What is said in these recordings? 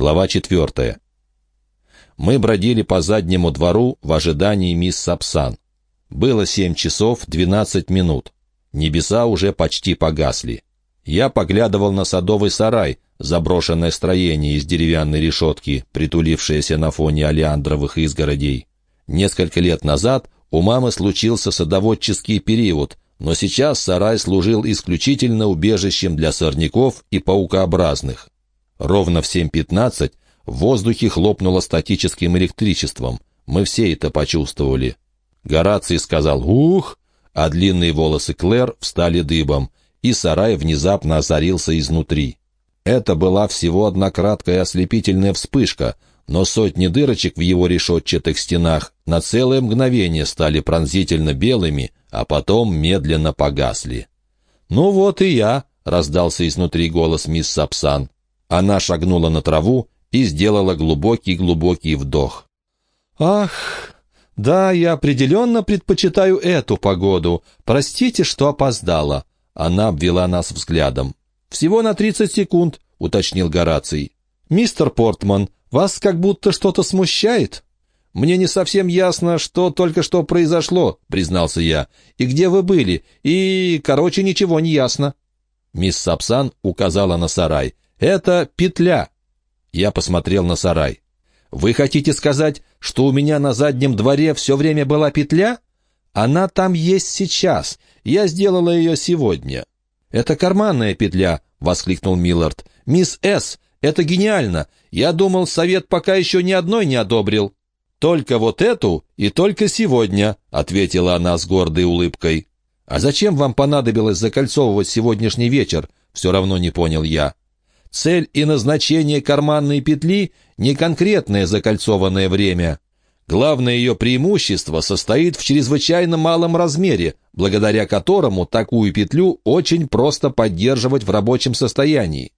Глава четвертая. Мы бродили по заднему двору в ожидании мисс Сапсан. Было семь часов двенадцать минут. Небеса уже почти погасли. Я поглядывал на садовый сарай, заброшенное строение из деревянной решетки, притулившееся на фоне олеандровых изгородей. Несколько лет назад у мамы случился садоводческий период, но сейчас сарай служил исключительно убежищем для сорняков и паукообразных. Ровно в 7.15 в воздухе хлопнуло статическим электричеством. Мы все это почувствовали. Гораций сказал «Ух!», а длинные волосы Клэр встали дыбом, и сарай внезапно озарился изнутри. Это была всего одна краткая ослепительная вспышка, но сотни дырочек в его решетчатых стенах на целое мгновение стали пронзительно белыми, а потом медленно погасли. «Ну вот и я», — раздался изнутри голос мисс Сапсан. Она шагнула на траву и сделала глубокий-глубокий вдох. «Ах, да, я определенно предпочитаю эту погоду. Простите, что опоздала». Она обвела нас взглядом. «Всего на тридцать секунд», — уточнил Гораций. «Мистер Портман, вас как будто что-то смущает?» «Мне не совсем ясно, что только что произошло», — признался я. «И где вы были? И, короче, ничего не ясно». Мисс Сапсан указала на сарай. «Это петля». Я посмотрел на сарай. «Вы хотите сказать, что у меня на заднем дворе все время была петля? Она там есть сейчас. Я сделала ее сегодня». «Это карманная петля», — воскликнул Миллард. «Мисс С., это гениально. Я думал, совет пока еще ни одной не одобрил». «Только вот эту и только сегодня», — ответила она с гордой улыбкой. «А зачем вам понадобилось закольцовывать сегодняшний вечер?» — все равно не понял я. Цель и назначение карманной петли — не конкретное закольцованное время. Главное ее преимущество состоит в чрезвычайно малом размере, благодаря которому такую петлю очень просто поддерживать в рабочем состоянии.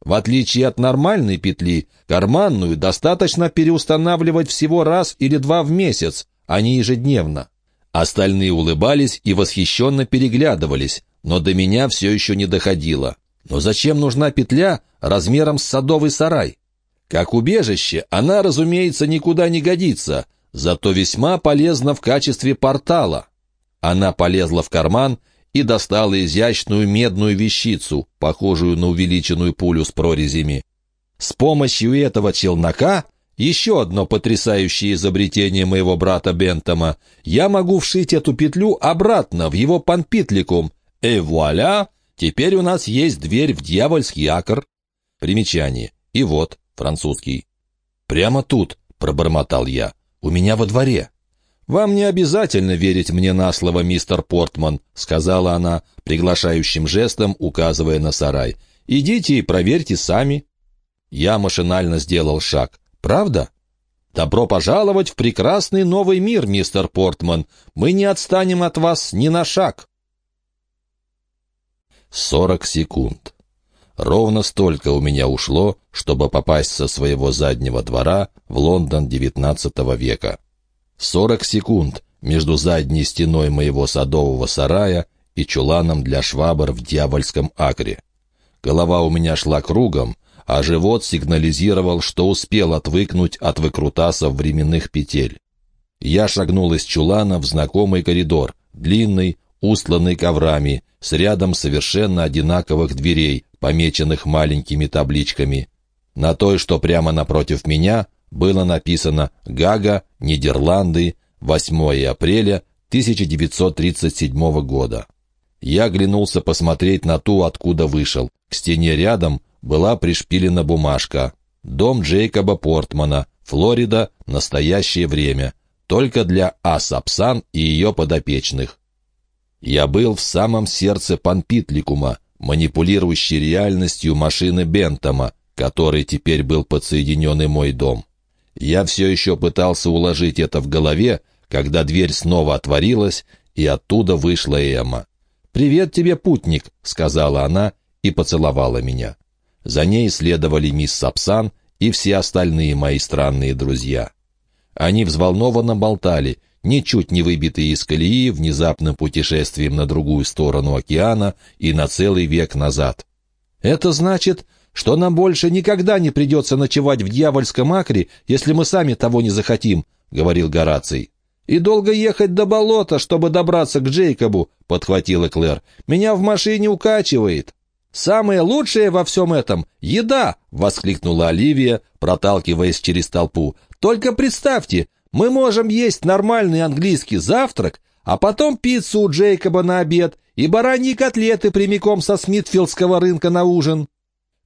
В отличие от нормальной петли, карманную достаточно переустанавливать всего раз или два в месяц, а не ежедневно. Остальные улыбались и восхищенно переглядывались, но до меня все еще не доходило. Но зачем нужна петля размером с садовый сарай? Как убежище она, разумеется, никуда не годится, зато весьма полезна в качестве портала. Она полезла в карман и достала изящную медную вещицу, похожую на увеличенную пулю с прорезями. С помощью этого челнока, еще одно потрясающее изобретение моего брата Бентома, я могу вшить эту петлю обратно в его панпитликум, и вуаля, Теперь у нас есть дверь в дьявольский акр. Примечание. И вот, французский. «Прямо тут», — пробормотал я, — «у меня во дворе». «Вам не обязательно верить мне на слово, мистер Портман», — сказала она, приглашающим жестом указывая на сарай. «Идите и проверьте сами». Я машинально сделал шаг. «Правда?» «Добро пожаловать в прекрасный новый мир, мистер Портман. Мы не отстанем от вас ни на шаг». Сорок секунд. Ровно столько у меня ушло, чтобы попасть со своего заднего двора в Лондон XIX века. Сорок секунд между задней стеной моего садового сарая и чуланом для швабр в дьявольском акре. Голова у меня шла кругом, а живот сигнализировал, что успел отвыкнуть от выкрутасов временных петель. Я шагнул из чулана в знакомый коридор, длинный, устланный коврами, с рядом совершенно одинаковых дверей, помеченных маленькими табличками. На той, что прямо напротив меня, было написано «Гага, Нидерланды, 8 апреля 1937 года». Я оглянулся посмотреть на ту, откуда вышел. К стене рядом была пришпилена бумажка. «Дом Джейкоба Портмана, Флорида, настоящее время. Только для А. Сапсан и ее подопечных. Я был в самом сердце Панпитликума, манипулирующей реальностью машины Бентома, который теперь был подсоединен и мой дом. Я все еще пытался уложить это в голове, когда дверь снова отворилась, и оттуда вышла Эмма. «Привет тебе, путник», — сказала она и поцеловала меня. За ней следовали мисс Сапсан и все остальные мои странные друзья. Они взволнованно болтали, ничуть не выбитые из колеи внезапным путешествием на другую сторону океана и на целый век назад. «Это значит, что нам больше никогда не придется ночевать в дьявольском акре, если мы сами того не захотим», — говорил Гораций. «И долго ехать до болота, чтобы добраться к Джейкобу», — подхватила Клэр. «Меня в машине укачивает». «Самое лучшее во всем этом — еда!» — воскликнула Оливия, проталкиваясь через толпу. «Только представьте, мы можем есть нормальный английский завтрак, а потом пиццу у Джейкоба на обед и бараньи котлеты прямиком со Смитфилдского рынка на ужин».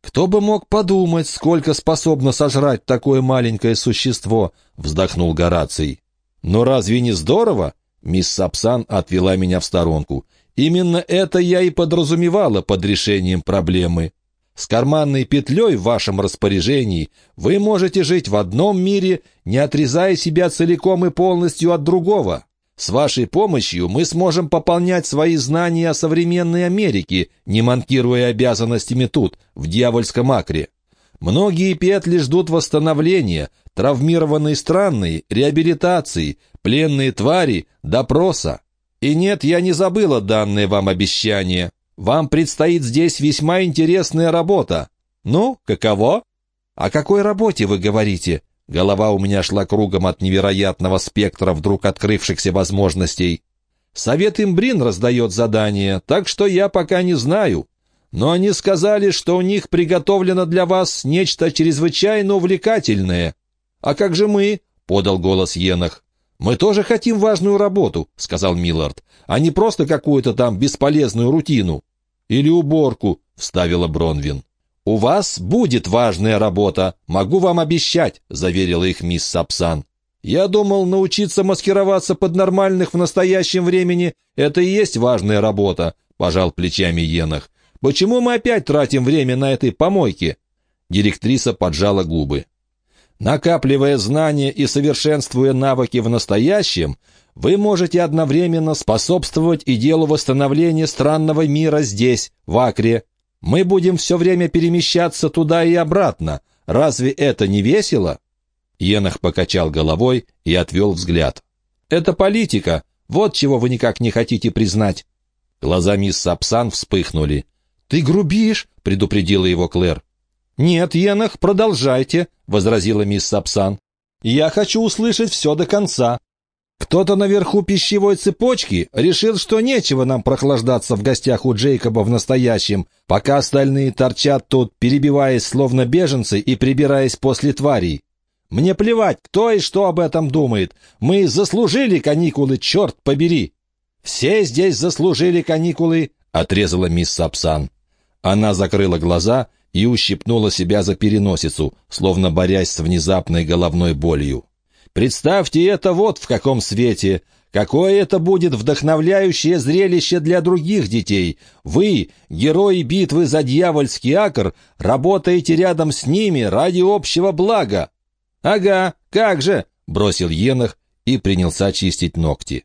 «Кто бы мог подумать, сколько способно сожрать такое маленькое существо?» — вздохнул Гораций. «Но разве не здорово?» Мисс Сапсан отвела меня в сторонку. «Именно это я и подразумевала под решением проблемы. С карманной петлей в вашем распоряжении вы можете жить в одном мире, не отрезая себя целиком и полностью от другого. С вашей помощью мы сможем пополнять свои знания о современной Америке, не манкируя обязанностями тут, в дьявольском акре. Многие петли ждут восстановления, травмированные странные, реабилитации, пленные твари, допроса. И нет, я не забыла данное вам обещание. Вам предстоит здесь весьма интересная работа. Ну, каково? О какой работе вы говорите? Голова у меня шла кругом от невероятного спектра вдруг открывшихся возможностей. Совет Имбрин раздает задания, так что я пока не знаю. Но они сказали, что у них приготовлено для вас нечто чрезвычайно увлекательное. «А как же мы?» — подал голос Енах. «Мы тоже хотим важную работу», — сказал Миллард, «а не просто какую-то там бесполезную рутину». «Или уборку», — вставила Бронвин. «У вас будет важная работа, могу вам обещать», — заверила их мисс Сапсан. «Я думал, научиться маскироваться под нормальных в настоящем времени — это и есть важная работа», — пожал плечами Енах. «Почему мы опять тратим время на этой помойке?» Директриса поджала губы. Накапливая знания и совершенствуя навыки в настоящем, вы можете одновременно способствовать и делу восстановления странного мира здесь, в Акре. Мы будем все время перемещаться туда и обратно. Разве это не весело?» Енах покачал головой и отвел взгляд. «Это политика. Вот чего вы никак не хотите признать». Глаза мисс Сапсан вспыхнули. «Ты грубишь?» — предупредила его Клэр. «Нет, Енах, продолжайте», — возразила мисс Сапсан. «Я хочу услышать все до конца. Кто-то наверху пищевой цепочки решил, что нечего нам прохлаждаться в гостях у Джейкоба в настоящем, пока остальные торчат тут, перебиваясь словно беженцы и прибираясь после тварей. Мне плевать, кто и что об этом думает. Мы заслужили каникулы, черт побери!» «Все здесь заслужили каникулы», — отрезала мисс Сапсан. Она закрыла глаза и ущипнула себя за переносицу, словно борясь с внезапной головной болью. «Представьте это вот в каком свете! Какое это будет вдохновляющее зрелище для других детей! Вы, герои битвы за дьявольский акр, работаете рядом с ними ради общего блага!» «Ага, как же!» — бросил Енах и принялся чистить ногти.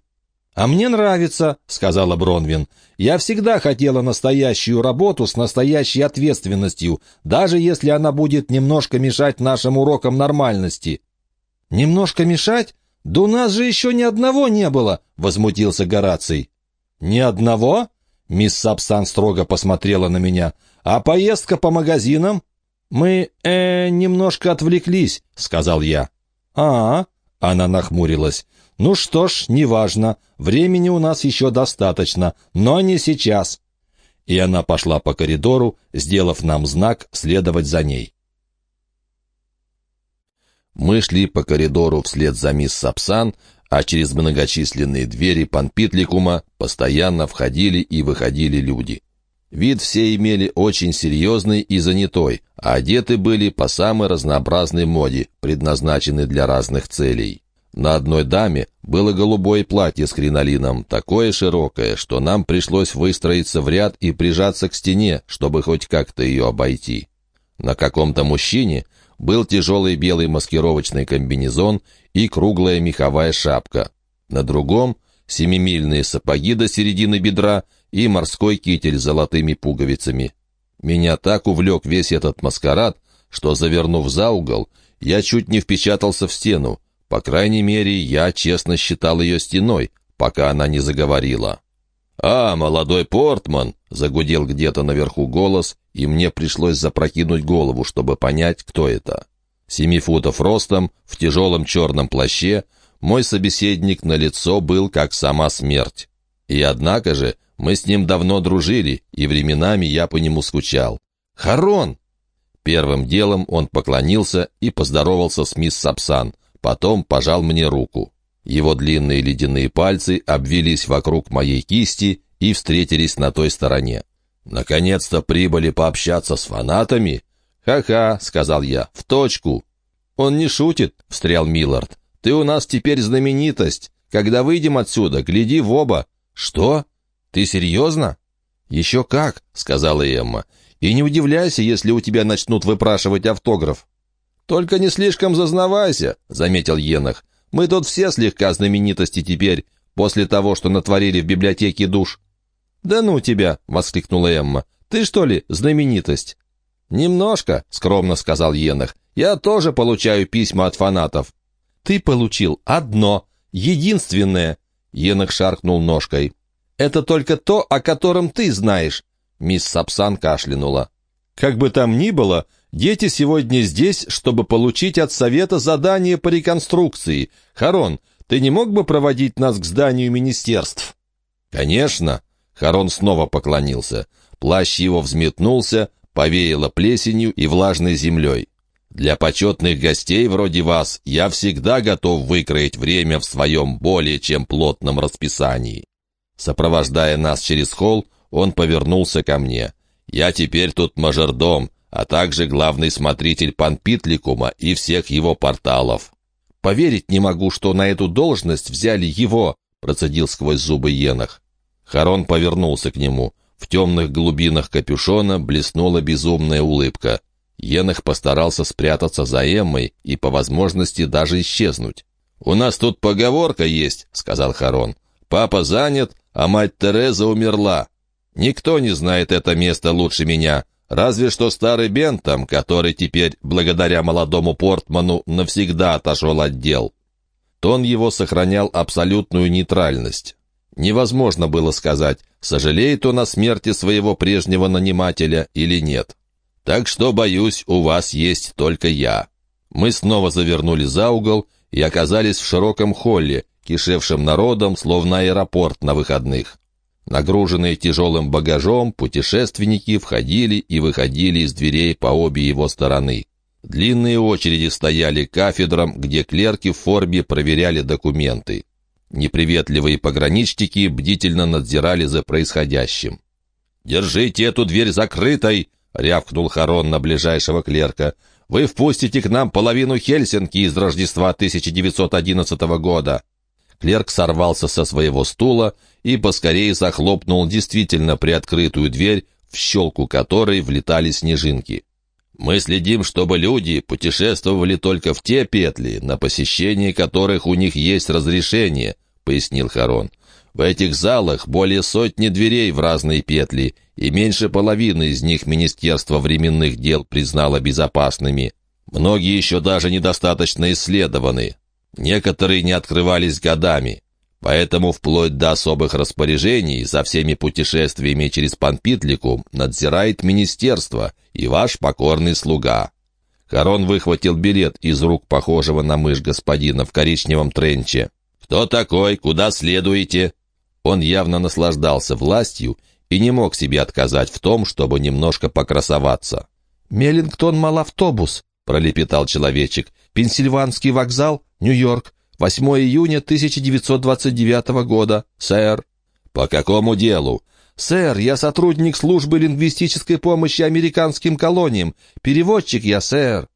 «А мне нравится», — сказала Бронвин. «Я всегда хотела настоящую работу с настоящей ответственностью, даже если она будет немножко мешать нашим урокам нормальности». «Немножко мешать? Да у нас же еще ни одного не было», — возмутился Гораций. «Ни одного?» — мисс Сапсан строго посмотрела на меня. «А поездка по магазинам?» «Мы, э, немножко отвлеклись», — сказал я. «А, -а — она нахмурилась. «Ну что ж, неважно, времени у нас еще достаточно, но не сейчас». И она пошла по коридору, сделав нам знак следовать за ней. Мы шли по коридору вслед за мисс Сапсан, а через многочисленные двери Панпитликума постоянно входили и выходили люди. Вид все имели очень серьезный и занятой, а одеты были по самой разнообразной моде, предназначенной для разных целей. На одной даме было голубое платье с кринолином, такое широкое, что нам пришлось выстроиться в ряд и прижаться к стене, чтобы хоть как-то ее обойти. На каком-то мужчине был тяжелый белый маскировочный комбинезон и круглая меховая шапка. На другом — семимильные сапоги до середины бедра и морской китель с золотыми пуговицами. Меня так увлек весь этот маскарад, что, завернув за угол, я чуть не впечатался в стену, по крайней мере, я честно считал ее стеной, пока она не заговорила. «А, молодой Портман!» — загудел где-то наверху голос, и мне пришлось запрокинуть голову, чтобы понять, кто это. Семи футов ростом, в тяжелом черном плаще, мой собеседник на лицо был как сама смерть. И однако же мы с ним давно дружили, и временами я по нему скучал. «Харон!» Первым делом он поклонился и поздоровался с мисс Сапсан, потом пожал мне руку. Его длинные ледяные пальцы обвились вокруг моей кисти и встретились на той стороне. «Наконец-то прибыли пообщаться с фанатами?» «Ха-ха», — сказал я, — «в точку». «Он не шутит», — встрял Миллард. «Ты у нас теперь знаменитость. Когда выйдем отсюда, гляди в оба». «Что? Ты серьезно?» «Еще как», — сказала Эмма. «И не удивляйся, если у тебя начнут выпрашивать автограф». «Только не слишком зазнавайся», — заметил Енах. Мы тут все слегка знаменитости теперь, после того, что натворили в библиотеке душ». «Да ну тебя!» — воскликнула Эмма. «Ты что ли знаменитость?» «Немножко», — скромно сказал Енах. «Я тоже получаю письма от фанатов». «Ты получил одно, единственное», — Енах шаркнул ножкой. «Это только то, о котором ты знаешь», — мисс Сапсан кашлянула. «Как бы там ни было, Дети сегодня здесь, чтобы получить от совета задание по реконструкции. Харон, ты не мог бы проводить нас к зданию министерств?» «Конечно!» — Харон снова поклонился. Плащ его взметнулся, повеяло плесенью и влажной землей. «Для почетных гостей вроде вас я всегда готов выкроить время в своем более чем плотном расписании». Сопровождая нас через холл, он повернулся ко мне. «Я теперь тут мажордом, а также главный смотритель Панпитликума и всех его порталов. «Поверить не могу, что на эту должность взяли его», — процедил сквозь зубы Енах. Харон повернулся к нему. В темных глубинах капюшона блеснула безумная улыбка. Енах постарался спрятаться за Эммой и, по возможности, даже исчезнуть. «У нас тут поговорка есть», — сказал Харон. «Папа занят, а мать Тереза умерла. Никто не знает это место лучше меня. Разве что старый Бентам, который теперь, благодаря молодому Портману, навсегда отошел от дел. Тон его сохранял абсолютную нейтральность. Невозможно было сказать, сожалеет он о смерти своего прежнего нанимателя или нет. Так что, боюсь, у вас есть только я. Мы снова завернули за угол и оказались в широком холле, кишевшем народом, словно аэропорт на выходных. Нагруженные тяжелым багажом, путешественники входили и выходили из дверей по обе его стороны. Длинные очереди стояли кафедрам, где клерки в форме проверяли документы. Неприветливые пограничники бдительно надзирали за происходящим. «Держите эту дверь закрытой!» — рявкнул Харон на ближайшего клерка. «Вы впустите к нам половину Хельсинки из Рождества 1911 года!» Клерк сорвался со своего стула и поскорее захлопнул действительно приоткрытую дверь, в щелку которой влетали снежинки. «Мы следим, чтобы люди путешествовали только в те петли, на посещение которых у них есть разрешение», — пояснил Харон. «В этих залах более сотни дверей в разные петли, и меньше половины из них Министерство временных дел признало безопасными. Многие еще даже недостаточно исследованы. Некоторые не открывались годами. Поэтому вплоть до особых распоряжений за всеми путешествиями через Панпитлику надзирает министерство и ваш покорный слуга». Харон выхватил билет из рук похожего на мышь господина в коричневом тренче. «Кто такой? Куда следуете?» Он явно наслаждался властью и не мог себе отказать в том, чтобы немножко покрасоваться. «Меллингтон автобус, пролепетал человечек. «Пенсильванский вокзал, Нью-Йорк, 8 июня 1929 года, сэр». «По какому делу?» «Сэр, я сотрудник службы лингвистической помощи американским колониям. Переводчик я, сэр».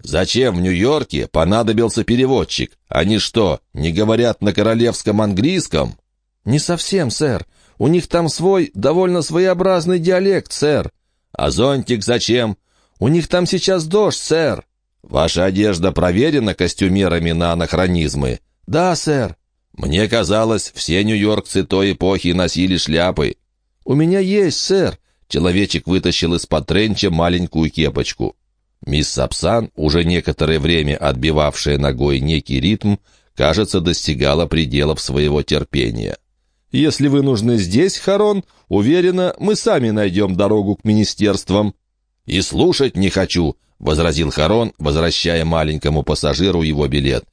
«Зачем в Нью-Йорке понадобился переводчик? Они что, не говорят на королевском английском?» «Не совсем, сэр. У них там свой, довольно своеобразный диалект, сэр». «А зонтик зачем?» «У них там сейчас дождь, сэр». «Ваша одежда проверена костюмерами на анахронизмы?» «Да, сэр». «Мне казалось, все нью-йоркцы той эпохи носили шляпы». «У меня есть, сэр». Человечек вытащил из-под тренча маленькую кепочку. Мисс Сапсан, уже некоторое время отбивавшая ногой некий ритм, кажется, достигала пределов своего терпения. Если вы нужны здесь, Харон, уверена, мы сами найдем дорогу к министерствам». «И слушать не хочу», — возразил Харон, возвращая маленькому пассажиру его билет.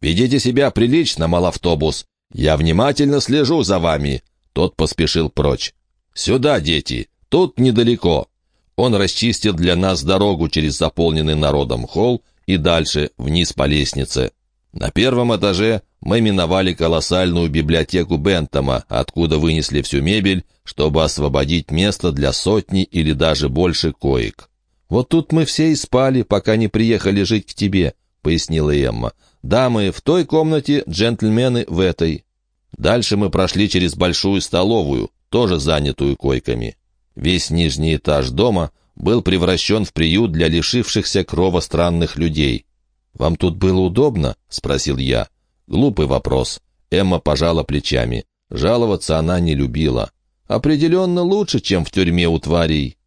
«Ведите себя прилично, малавтобус. Я внимательно слежу за вами». Тот поспешил прочь. «Сюда, дети, тут недалеко». Он расчистил для нас дорогу через заполненный народом холл и дальше, вниз по лестнице. На первом этаже мы миновали колоссальную библиотеку Бентома, откуда вынесли всю мебель, чтобы освободить место для сотни или даже больше коек. «Вот тут мы все и спали, пока не приехали жить к тебе», — пояснила Эмма. «Дамы в той комнате, джентльмены в этой». Дальше мы прошли через большую столовую, тоже занятую койками. Весь нижний этаж дома был превращен в приют для лишившихся крова странных людей. «Вам тут было удобно?» — спросил я. Глупый вопрос. Эмма пожала плечами. Жаловаться она не любила. «Определенно лучше, чем в тюрьме у тварей».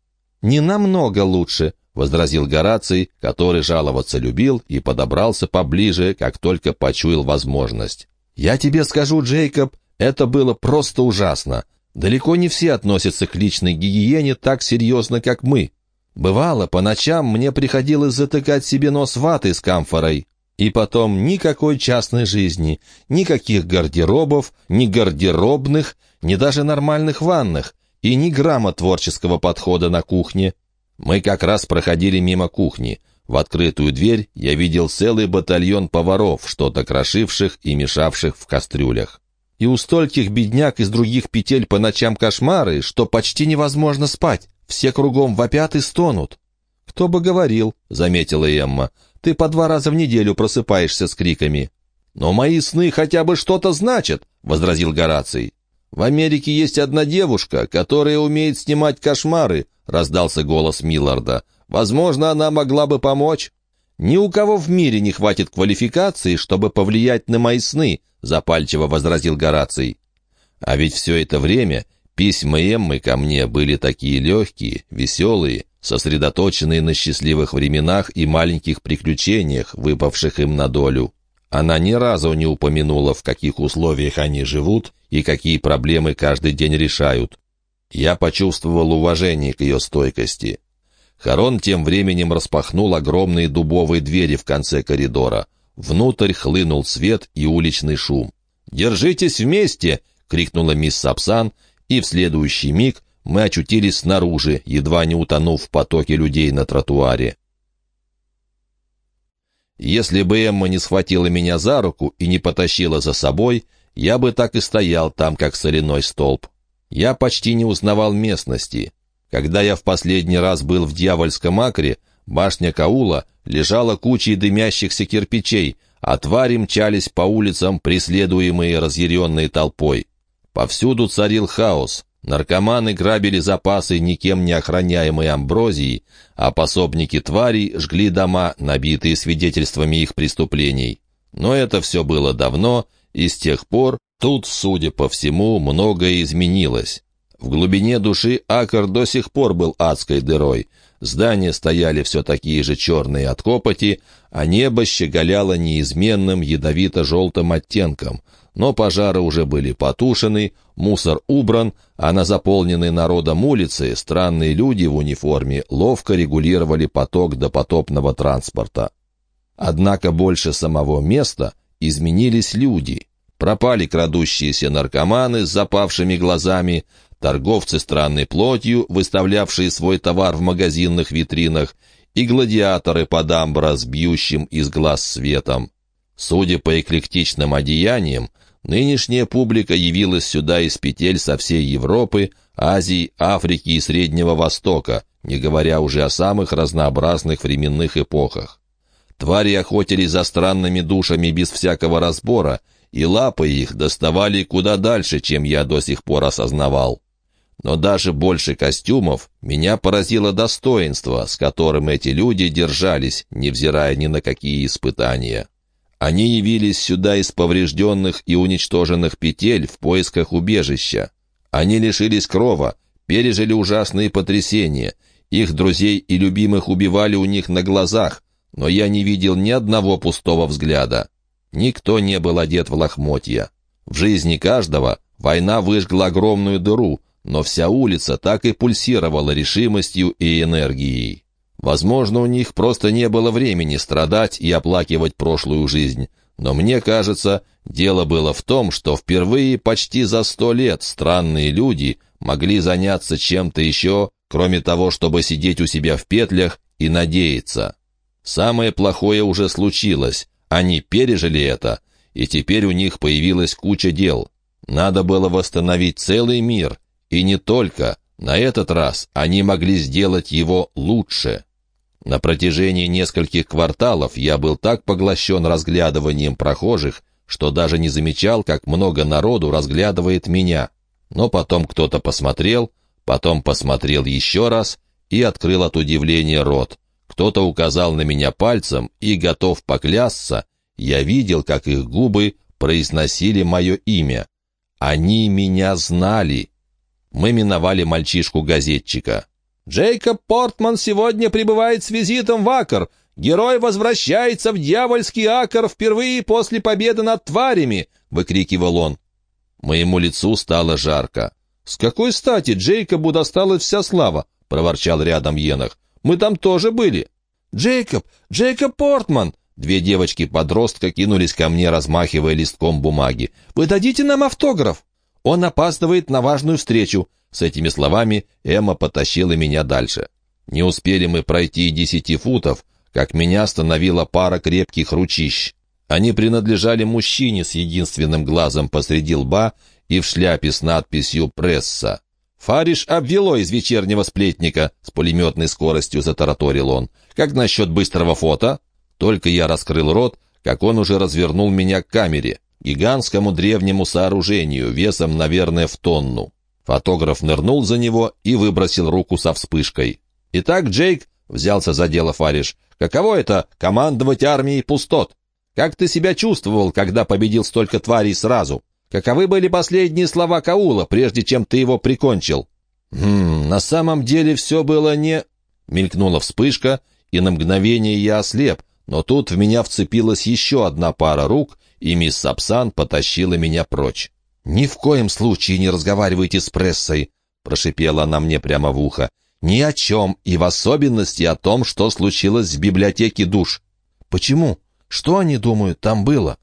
«Не намного лучше», — возразил Гораций, который жаловаться любил и подобрался поближе, как только почуял возможность. «Я тебе скажу, Джейкоб, это было просто ужасно. Далеко не все относятся к личной гигиене так серьезно, как мы. Бывало, по ночам мне приходилось затыкать себе нос ватой с камфорой. И потом никакой частной жизни, никаких гардеробов, ни гардеробных, ни даже нормальных ванных, и ни грамма творческого подхода на кухне. Мы как раз проходили мимо кухни. В открытую дверь я видел целый батальон поваров, что-то крошивших и мешавших в кастрюлях. И у стольких бедняк из других петель по ночам кошмары, что почти невозможно спать. Все кругом вопят и стонут. «Кто бы говорил», — заметила Эмма, — «ты по два раза в неделю просыпаешься с криками». «Но мои сны хотя бы что-то значат», — возразил Гораций. «В Америке есть одна девушка, которая умеет снимать кошмары», — раздался голос Милларда. «Возможно, она могла бы помочь». «Ни у кого в мире не хватит квалификации, чтобы повлиять на мои сны», — запальчиво возразил Гораций. А ведь все это время Письма Эммы ко мне были такие легкие, веселые, сосредоточенные на счастливых временах и маленьких приключениях, выпавших им на долю. Она ни разу не упомянула, в каких условиях они живут и какие проблемы каждый день решают. Я почувствовал уважение к ее стойкости. Харон тем временем распахнул огромные дубовые двери в конце коридора. Внутрь хлынул свет и уличный шум. «Держитесь вместе!» — крикнула мисс Сапсан, и в следующий миг мы очутились снаружи, едва не утонув в потоке людей на тротуаре. Если бы Эмма не схватила меня за руку и не потащила за собой, я бы так и стоял там, как соляной столб. Я почти не узнавал местности. Когда я в последний раз был в Дьявольском акре, башня Каула лежала кучей дымящихся кирпичей, а твари мчались по улицам, преследуемые разъяренной толпой. Повсюду царил хаос. Наркоманы грабили запасы никем не охраняемой амброзии, а пособники тварей жгли дома, набитые свидетельствами их преступлений. Но это все было давно, и с тех пор тут, судя по всему, многое изменилось. В глубине души Акр до сих пор был адской дырой. Здания стояли все такие же черные от копоти, а небо щеголяло неизменным ядовито-желтым оттенком — но пожары уже были потушены, мусор убран, а на заполненной народом улице странные люди в униформе ловко регулировали поток допотопного транспорта. Однако больше самого места изменились люди. Пропали крадущиеся наркоманы с запавшими глазами, торговцы странной плотью, выставлявшие свой товар в магазинных витринах, и гладиаторы под амбра с бьющим из глаз светом. Судя по эклектичным одеяниям, нынешняя публика явилась сюда из петель со всей Европы, Азии, Африки и Среднего Востока, не говоря уже о самых разнообразных временных эпохах. Твари охотились за странными душами без всякого разбора, и лапы их доставали куда дальше, чем я до сих пор осознавал. Но даже больше костюмов меня поразило достоинство, с которым эти люди держались, невзирая ни на какие испытания. Они явились сюда из поврежденных и уничтоженных петель в поисках убежища. Они лишились крова, пережили ужасные потрясения. Их друзей и любимых убивали у них на глазах, но я не видел ни одного пустого взгляда. Никто не был одет в лохмотья. В жизни каждого Война выжгла огромную дыру, но вся улица так и пульсировала решимостью и энергией. Возможно, у них просто не было времени страдать и оплакивать прошлую жизнь. Но мне кажется, дело было в том, что впервые почти за сто лет странные люди могли заняться чем-то еще, кроме того, чтобы сидеть у себя в петлях и надеяться. Самое плохое уже случилось, они пережили это, и теперь у них появилась куча дел. Надо было восстановить целый мир, и не только. На этот раз они могли сделать его лучше. На протяжении нескольких кварталов я был так поглощен разглядыванием прохожих, что даже не замечал, как много народу разглядывает меня. Но потом кто-то посмотрел, потом посмотрел еще раз и открыл от удивления рот. Кто-то указал на меня пальцем и, готов поклясться, я видел, как их губы произносили мое имя. Они меня знали. Мы миновали мальчишку-газетчика. «Джейкоб Портман сегодня прибывает с визитом в Акр. Герой возвращается в дьявольский Акр впервые после победы над тварями!» — выкрикивал он. Моему лицу стало жарко. «С какой стати Джейкобу досталась вся слава?» — проворчал рядом Енах. «Мы там тоже были». «Джейкоб! Джейкоб Портман!» Две девочки-подростка кинулись ко мне, размахивая листком бумаги. «Вы дадите нам автограф?» «Он опаздывает на важную встречу». С этими словами Эмма потащила меня дальше. Не успели мы пройти десяти футов, как меня остановила пара крепких ручищ. Они принадлежали мужчине с единственным глазом посреди лба и в шляпе с надписью «Пресса». «Фариш обвело из вечернего сплетника», — с пулеметной скоростью затараторил он. «Как насчет быстрого фото?» Только я раскрыл рот, как он уже развернул меня к камере, гигантскому древнему сооружению, весом, наверное, в тонну. Фотограф нырнул за него и выбросил руку со вспышкой. «Итак, Джейк», — взялся за дело Фариш, — «каково это — командовать армией пустот? Как ты себя чувствовал, когда победил столько тварей сразу? Каковы были последние слова Каула, прежде чем ты его прикончил?» «Хм, на самом деле все было не...» Мелькнула вспышка, и на мгновение я ослеп, но тут в меня вцепилась еще одна пара рук, и мисс Сапсан потащила меня прочь. «Ни в коем случае не разговаривайте с прессой», — прошипела она мне прямо в ухо. «Ни о чем, и в особенности о том, что случилось в библиотеке душ». «Почему? Что они думают, там было?»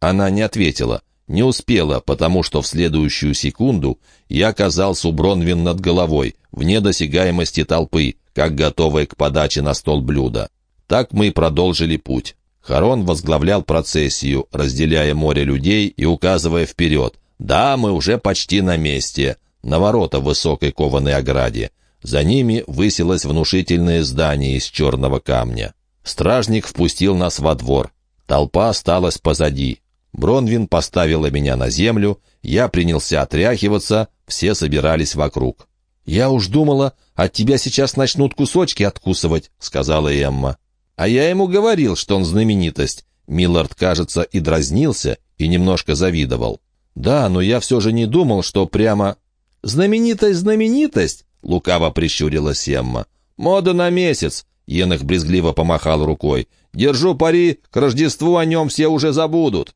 Она не ответила. Не успела, потому что в следующую секунду я оказался у Бронвин над головой, вне досягаемости толпы, как готовая к подаче на стол блюда. Так мы и продолжили путь. Харон возглавлял процессию, разделяя море людей и указывая вперед. «Да, мы уже почти на месте», на ворота высокой кованой ограде. За ними высилось внушительное здание из черного камня. Стражник впустил нас во двор. Толпа осталась позади. Бронвин поставила меня на землю, я принялся отряхиваться, все собирались вокруг. «Я уж думала, от тебя сейчас начнут кусочки откусывать», — сказала Эмма. А я ему говорил, что он знаменитость. Миллард, кажется, и дразнился, и немножко завидовал. Да, но я все же не думал, что прямо... «Знаменитость, знаменитость!» — лукаво прищурилась Эмма. «Мода на месяц!» — Енах брезгливо помахал рукой. «Держу пари, к Рождеству о нем все уже забудут».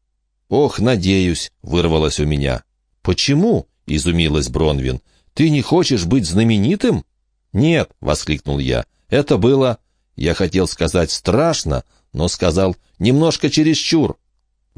«Ох, надеюсь!» — вырвалось у меня. «Почему?» — изумилась Бронвин. «Ты не хочешь быть знаменитым?» «Нет!» — воскликнул я. «Это было я хотел сказать «страшно», но сказал «немножко чересчур».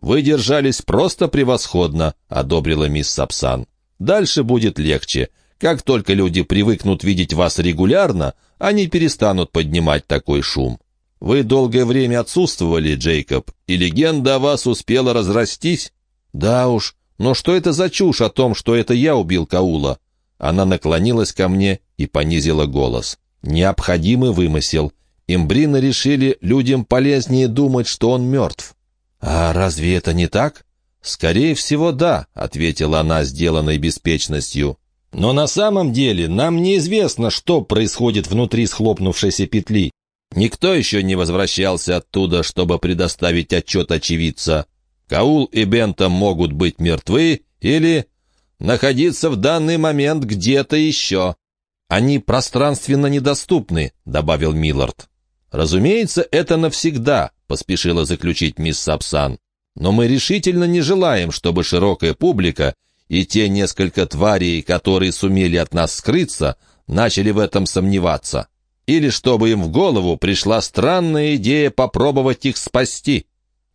«Вы держались просто превосходно», — одобрила мисс Сапсан. «Дальше будет легче. Как только люди привыкнут видеть вас регулярно, они перестанут поднимать такой шум. Вы долгое время отсутствовали, Джейкоб, и легенда о вас успела разрастись?» «Да уж, но что это за чушь о том, что это я убил Каула?» Она наклонилась ко мне и понизила голос. «Необходимый вымысел. Имбрины решили, людям полезнее думать, что он мертв. «А разве это не так?» «Скорее всего, да», — ответила она, сделанной беспечностью. «Но на самом деле нам неизвестно, что происходит внутри схлопнувшейся петли. Никто еще не возвращался оттуда, чтобы предоставить отчет очевидца. Каул и Бента могут быть мертвы или находиться в данный момент где-то еще. Они пространственно недоступны», — добавил Миллард. «Разумеется, это навсегда», — поспешила заключить мисс Сапсан. «Но мы решительно не желаем, чтобы широкая публика и те несколько тварей, которые сумели от нас скрыться, начали в этом сомневаться. Или чтобы им в голову пришла странная идея попробовать их спасти.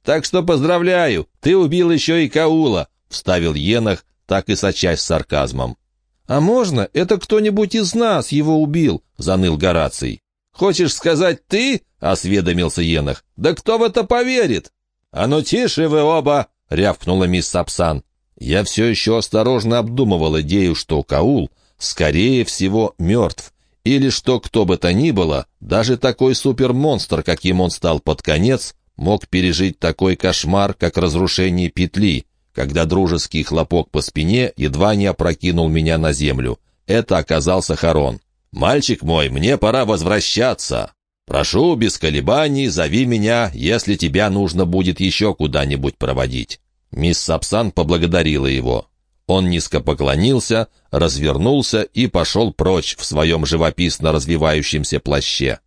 «Так что поздравляю, ты убил еще и Каула», — вставил Енах, так и сочась сарказмом. «А можно, это кто-нибудь из нас его убил?» — заныл Гораций. «Хочешь сказать ты?» — осведомился Енах. «Да кто в это поверит?» «А ну тише вы оба!» — рявкнула мисс Сапсан. Я все еще осторожно обдумывал идею, что Каул, скорее всего, мертв, или что кто бы то ни было, даже такой супермонстр, каким он стал под конец, мог пережить такой кошмар, как разрушение петли, когда дружеский хлопок по спине едва не опрокинул меня на землю. Это оказался Харон. «Мальчик мой, мне пора возвращаться. Прошу, без колебаний, зови меня, если тебя нужно будет еще куда-нибудь проводить». Мисс Сапсан поблагодарила его. Он низко поклонился, развернулся и пошел прочь в своем живописно развивающемся плаще.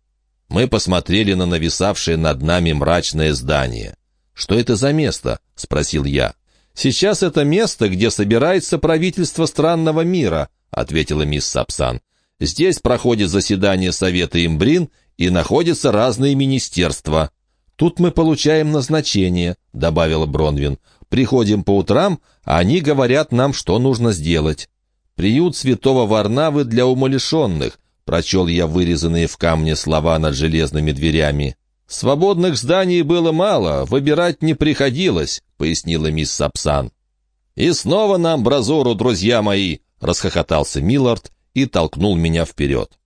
Мы посмотрели на нависавшее над нами мрачное здание. «Что это за место?» — спросил я. «Сейчас это место, где собирается правительство странного мира», — ответила мисс Сапсан. «Здесь проходит заседание Совета Имбрин и находятся разные министерства». «Тут мы получаем назначение», — добавила Бронвин. «Приходим по утрам, а они говорят нам, что нужно сделать». «Приют святого Варнавы для умалишенных», — прочел я вырезанные в камне слова над железными дверями. «Свободных зданий было мало, выбирать не приходилось», — пояснила мисс Сапсан. «И снова нам бразуру, друзья мои!» — расхохотался Миллард и толкнул меня вперед.